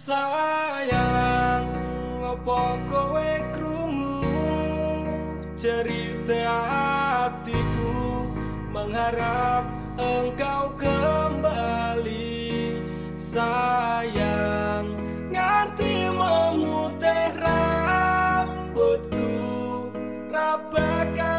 Sayang apa kowe krungu? Cerita hatiku mengharap engkau kembali. Sayang nganti memutih rambutku rabakal